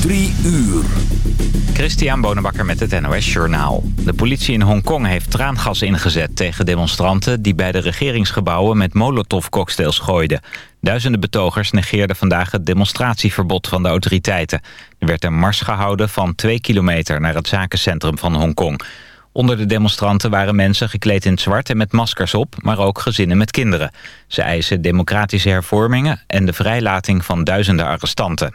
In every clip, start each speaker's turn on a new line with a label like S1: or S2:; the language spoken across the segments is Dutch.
S1: Drie uur.
S2: Christian Bonenbakker met het NOS Journaal. De politie in Hongkong heeft traangas ingezet tegen demonstranten... die bij de regeringsgebouwen met molotovcocktails gooiden. Duizenden betogers negeerden vandaag het demonstratieverbod van de autoriteiten. Er werd een mars gehouden van twee kilometer naar het zakencentrum van Hongkong. Onder de demonstranten waren mensen gekleed in zwart en met maskers op... maar ook gezinnen met kinderen. Ze eisen democratische hervormingen en de vrijlating van duizenden arrestanten.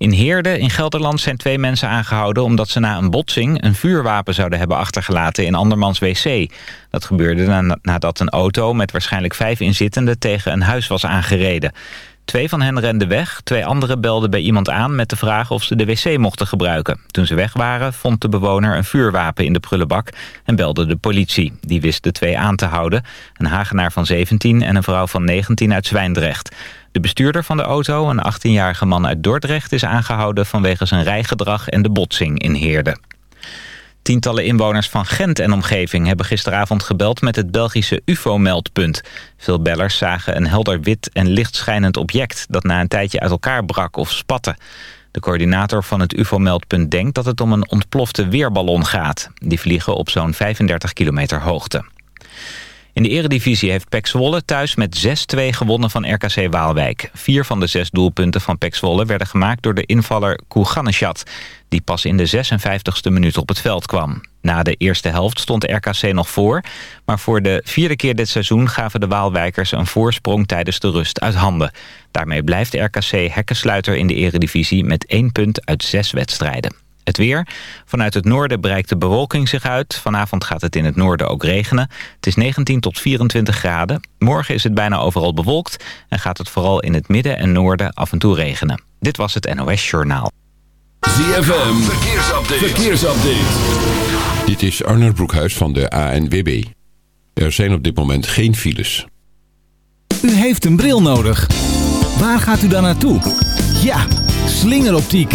S2: In Heerde in Gelderland zijn twee mensen aangehouden... omdat ze na een botsing een vuurwapen zouden hebben achtergelaten in andermans wc. Dat gebeurde nadat een auto met waarschijnlijk vijf inzittenden... tegen een huis was aangereden. Twee van hen renden weg, twee anderen belden bij iemand aan... met de vraag of ze de wc mochten gebruiken. Toen ze weg waren, vond de bewoner een vuurwapen in de prullenbak... en belde de politie. Die wist de twee aan te houden. Een Hagenaar van 17 en een vrouw van 19 uit Zwijndrecht. De bestuurder van de auto, een 18-jarige man uit Dordrecht... is aangehouden vanwege zijn rijgedrag en de botsing in Heerde. Tientallen inwoners van Gent en omgeving hebben gisteravond gebeld met het Belgische UFO-meldpunt. Veel bellers zagen een helder wit en lichtschijnend object dat na een tijdje uit elkaar brak of spatte. De coördinator van het UFO-meldpunt denkt dat het om een ontplofte weerballon gaat. Die vliegen op zo'n 35 kilometer hoogte. In de eredivisie heeft Pek Zwolle thuis met 6-2 gewonnen van RKC Waalwijk. Vier van de zes doelpunten van Pek Zwolle werden gemaakt door de invaller Kouganeshat... die pas in de 56e minuut op het veld kwam. Na de eerste helft stond RKC nog voor... maar voor de vierde keer dit seizoen gaven de Waalwijkers een voorsprong tijdens de rust uit handen. Daarmee blijft RKC hekkensluiter in de eredivisie met één punt uit zes wedstrijden. Het weer. Vanuit het noorden bereikt de bewolking zich uit. Vanavond gaat het in het noorden ook regenen. Het is 19 tot 24 graden. Morgen is het bijna overal bewolkt... en gaat het vooral in het midden en noorden af en toe regenen. Dit was het NOS Journaal.
S1: ZFM. Verkeersupdate. Verkeersupdate.
S3: Dit is Arnold Broekhuis van de ANWB. Er zijn op dit moment geen files.
S4: U heeft een bril nodig. Waar gaat u dan naartoe? Ja, slingeroptiek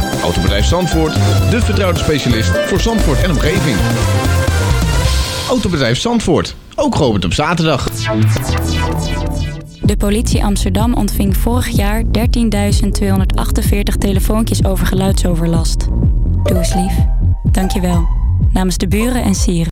S5: Autobedrijf Zandvoort, de vertrouwde specialist voor Zandvoort en omgeving. Autobedrijf Zandvoort, ook geopend op zaterdag.
S6: De politie Amsterdam ontving vorig jaar 13.248 telefoontjes over geluidsoverlast. Doe eens lief. Dankjewel. Namens de buren en sieren.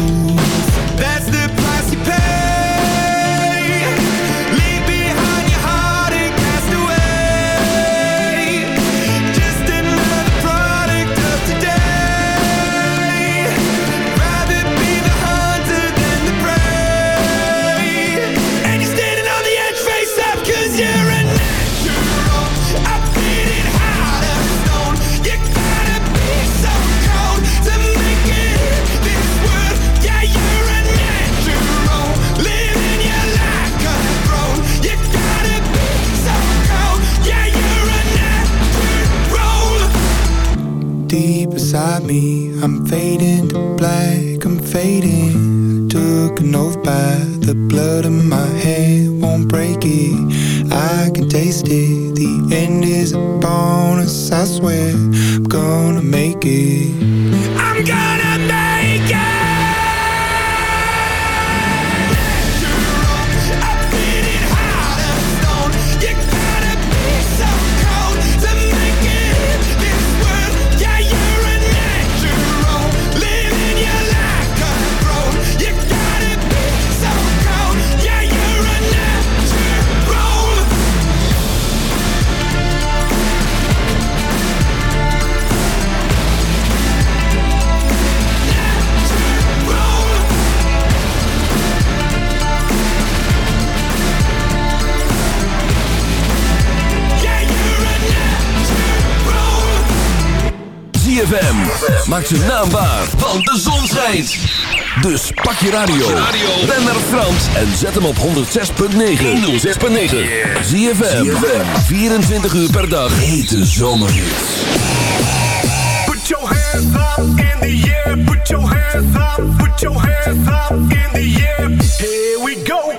S7: beside me. I'm fading to black, I'm fading. Took an oath by the blood in my head, won't break it. I can taste it. The end is a bonus, I swear. I'm gonna make it.
S1: Maak zijn naam waar, want de zon schijnt. Dus pak je radio. Ben naar Frans en zet hem op 106.9. 106.9. ZFM. 24 uur per dag. Hete zomerhits.
S8: Put your hands up in the air. Put your hands up. Put your hands up in the air. Here we go.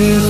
S9: is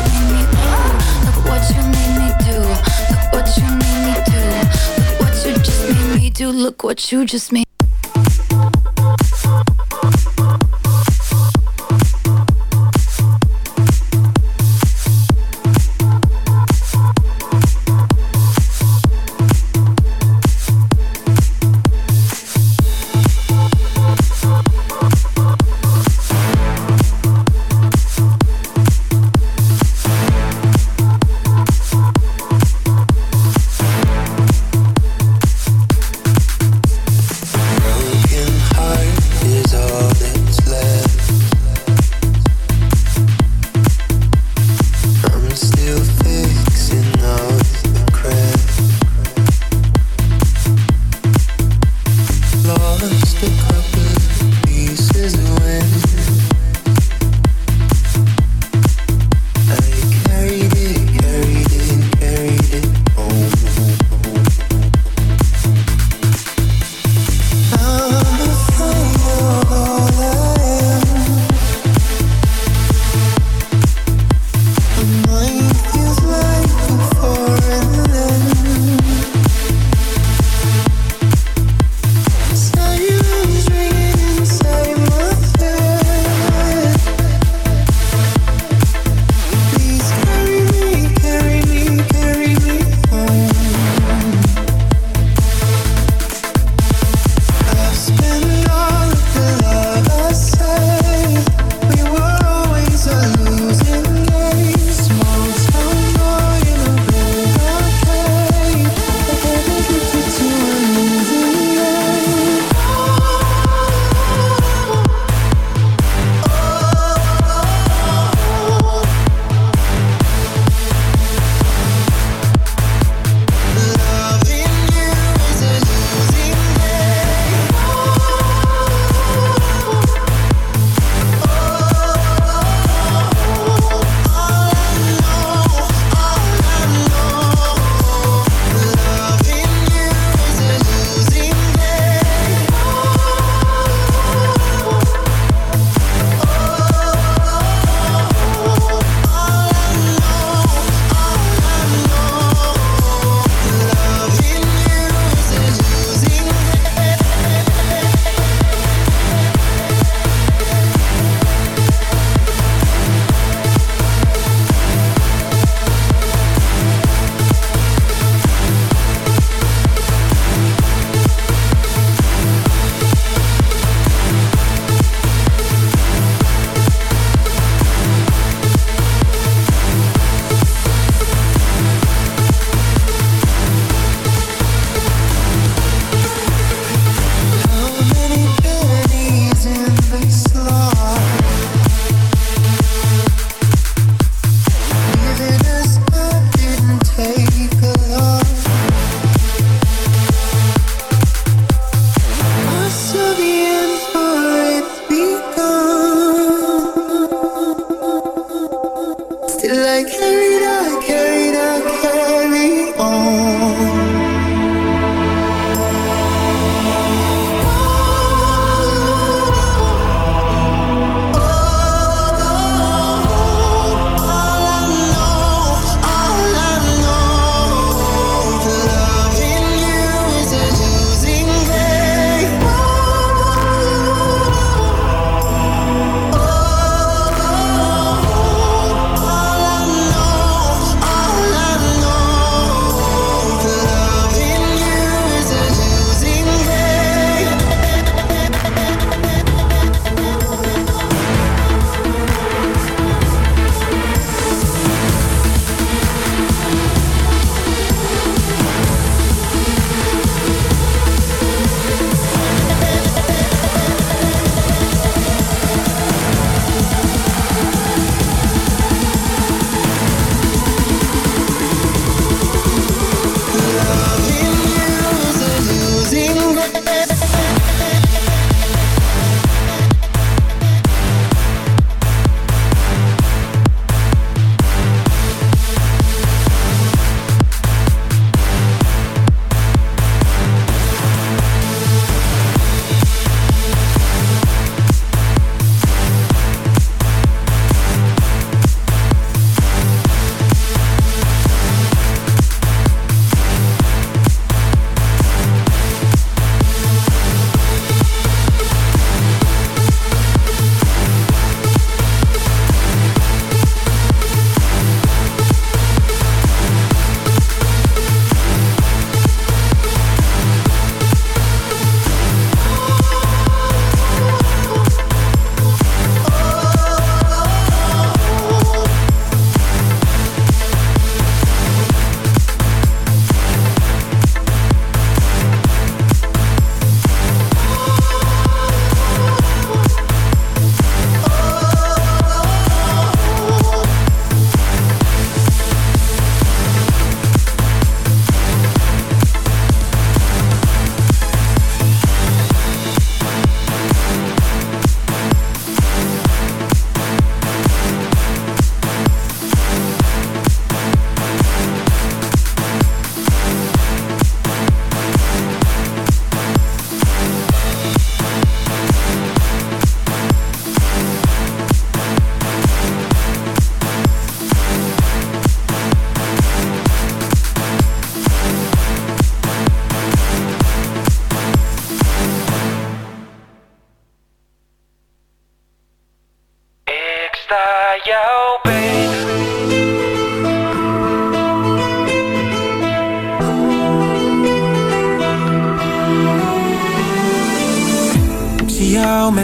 S9: do. Look what you just made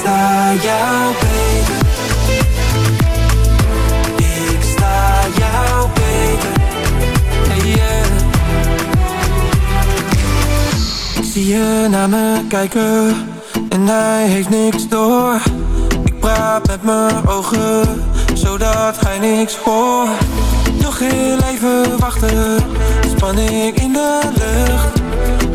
S10: sta jou beter. Ik sta jou. Hey, yeah. Ik zie je naar me kijken en hij heeft niks door. Ik praat met mijn ogen, zodat hij niks hoort. Nog heel even wachten, spanning in de lucht.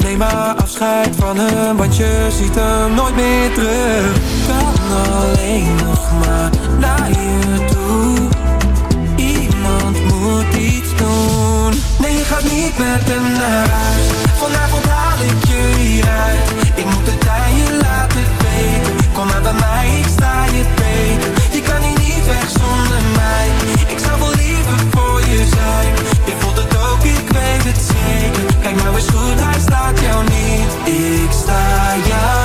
S10: Neem maar afscheid van hem, want je ziet hem nooit meer terug. Kan alleen nog maar naar je toe. Iemand moet iets doen. Nee, je gaat niet met hem naar huis. Vanavond haal ik je hieruit. Ik moet het aan je laten weten. Kom maar bij mij, ik sta je beter. Je kan hier niet weg zonder mij. Ik zou wel liever voor je zijn. Je voelt het ook, ik weet het zeker. Kijk nou eens goed, hij staat jou niet. Ik sta jou.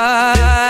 S11: why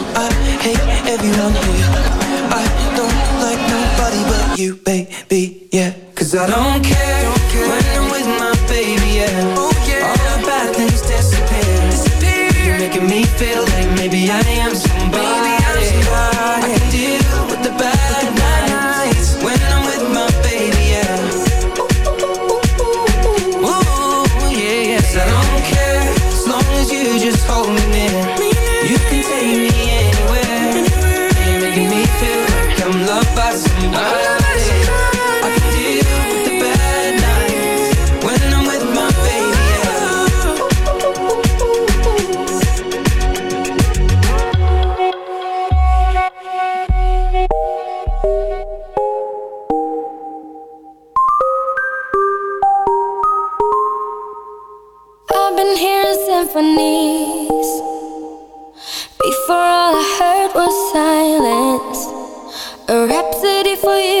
S12: for you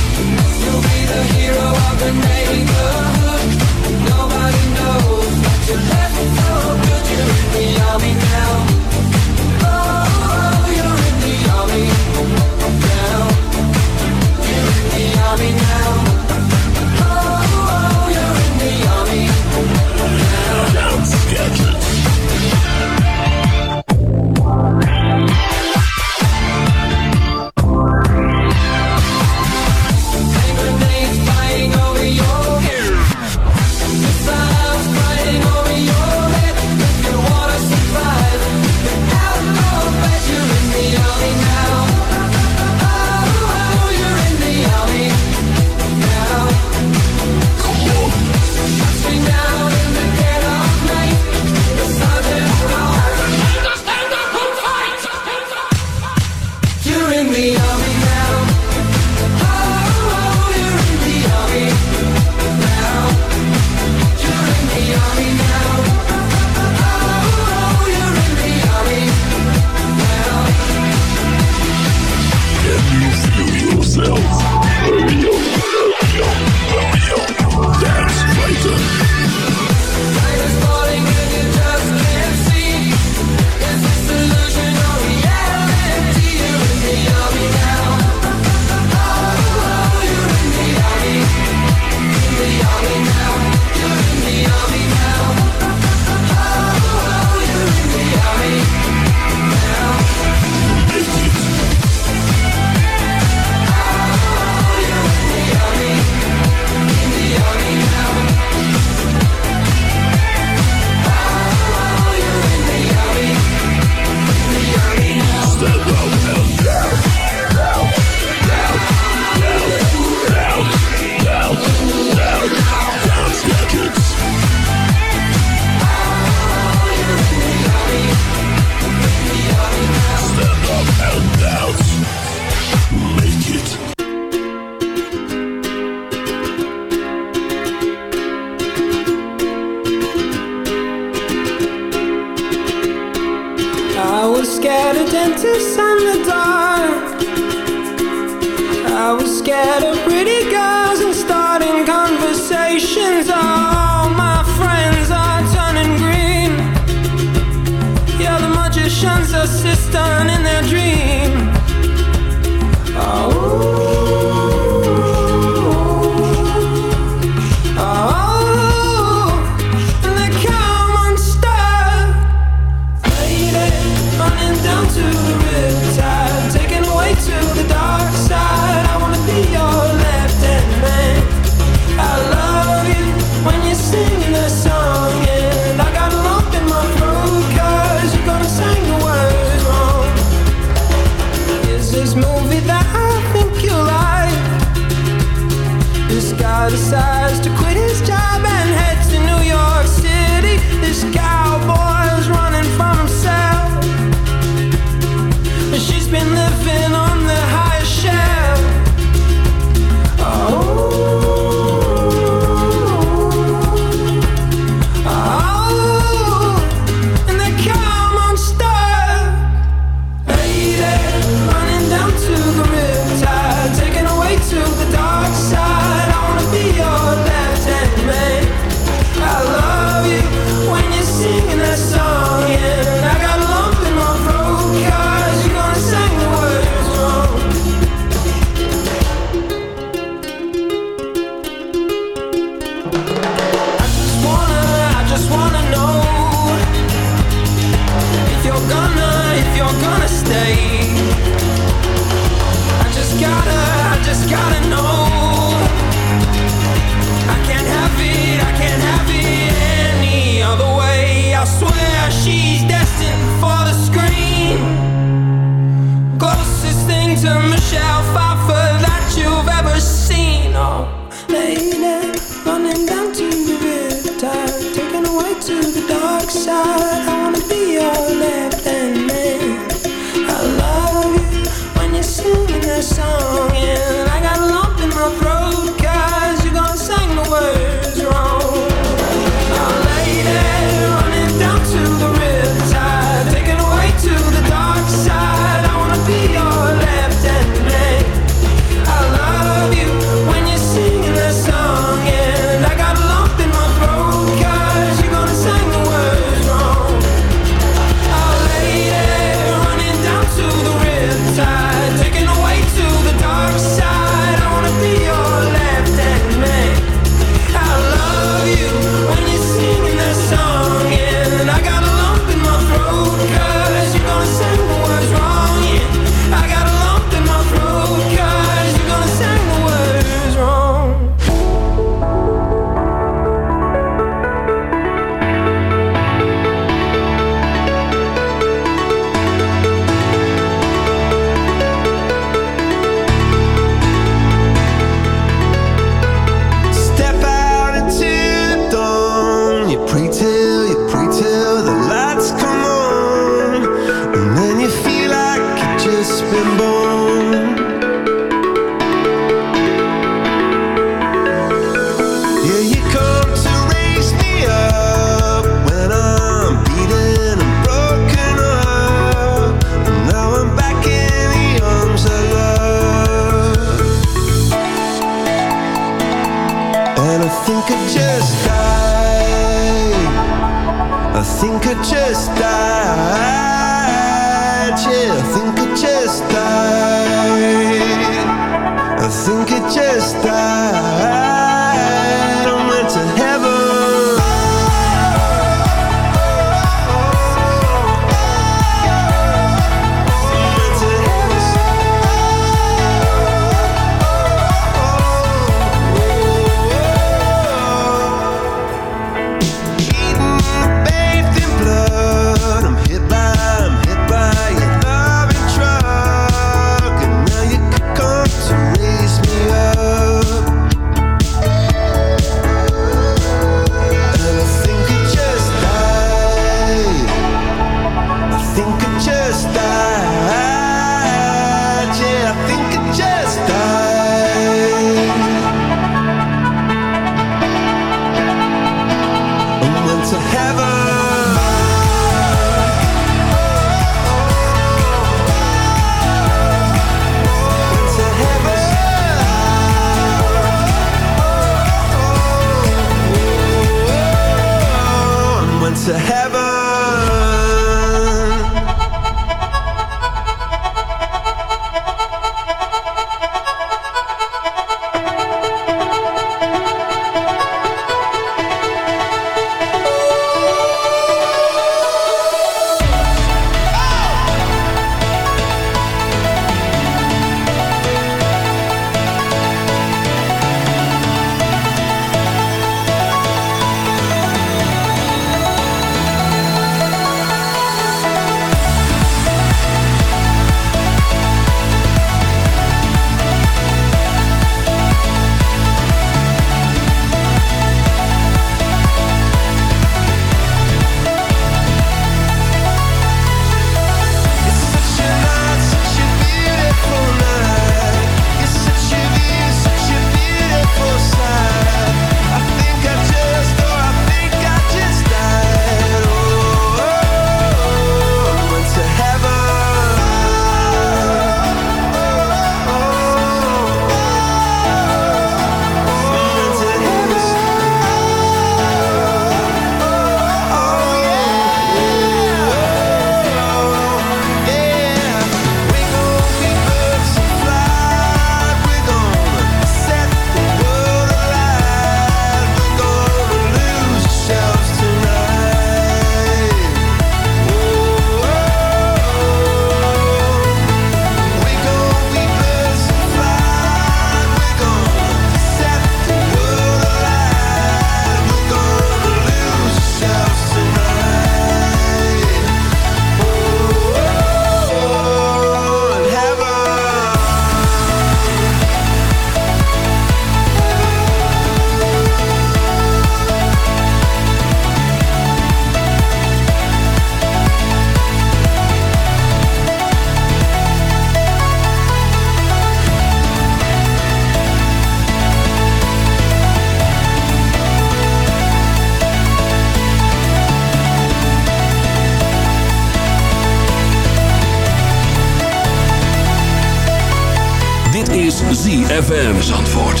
S1: ZFM Zandvoort.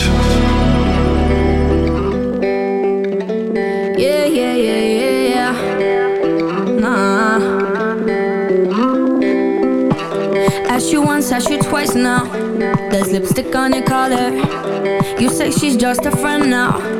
S12: Yeah, yeah, yeah, yeah, yeah. Nah. Asked you once, asked you twice now. There's lipstick on your collar. You say she's just a friend now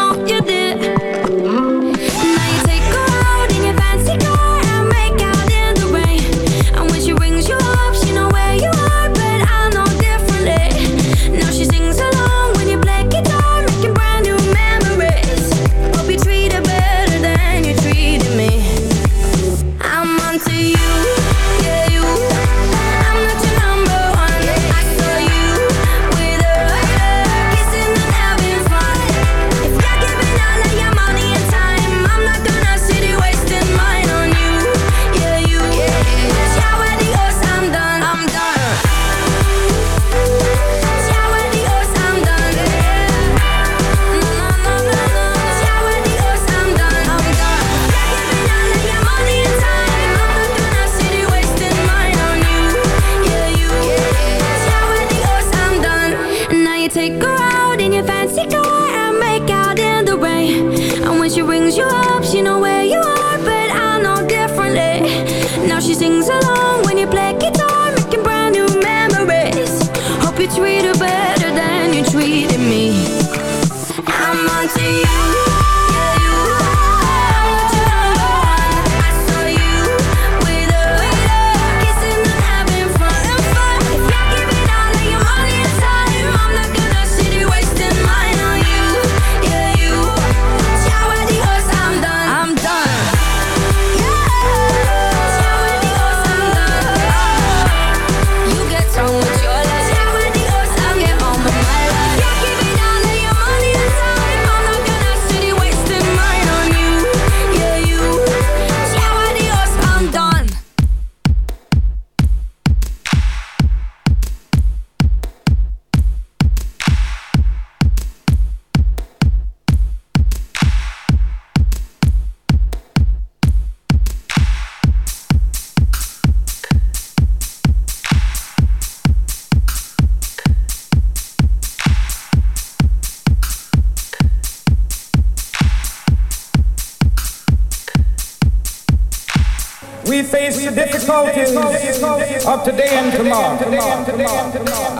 S12: empty.